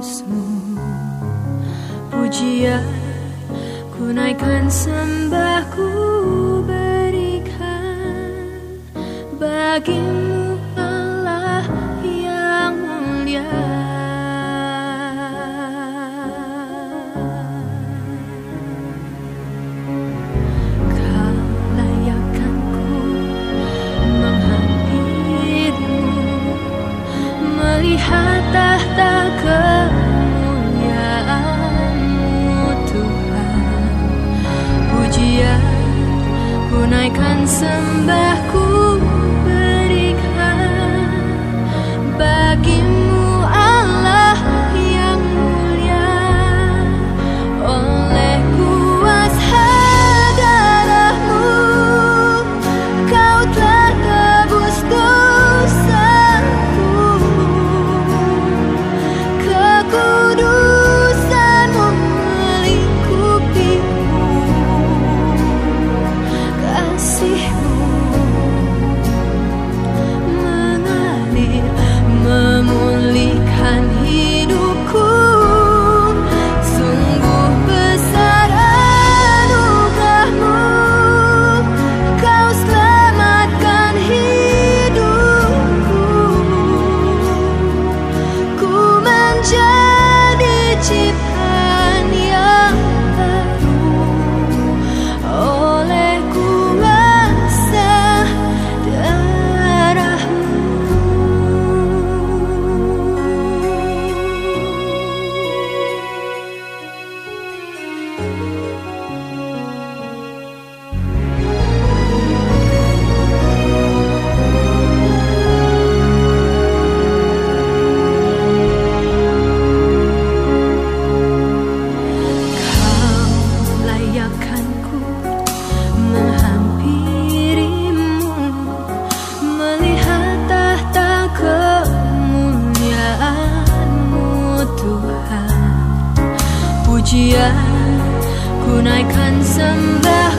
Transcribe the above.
Yesusmu Pujian ku naikkan sembahku berikan Bagimu Allah yang mulia. Kau layakkan ku melihat tahta ku naikkan sembahku pujian ku naikkan sembah